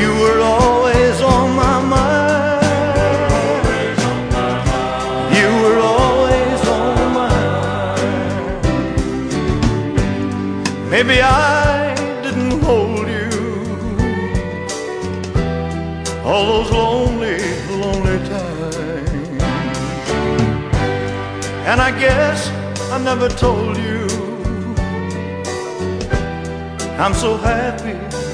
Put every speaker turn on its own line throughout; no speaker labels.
You were always on my mind. You were always on my mind. Maybe I didn't hold you all those lonely, lonely times. And I guess I never told you I'm so happy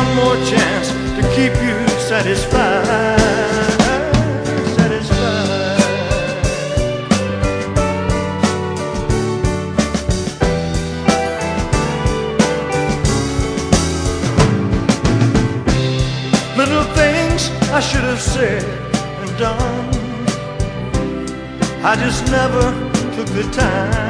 One more chance to keep you satisfied. Satisfied. Little things I should have said and done. I just never took the time.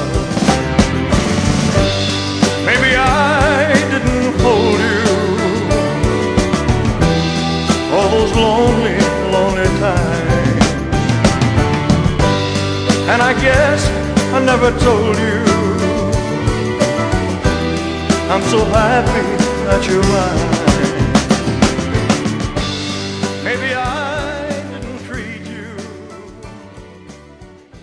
And I guess I never told you I'm so happy that you're mine.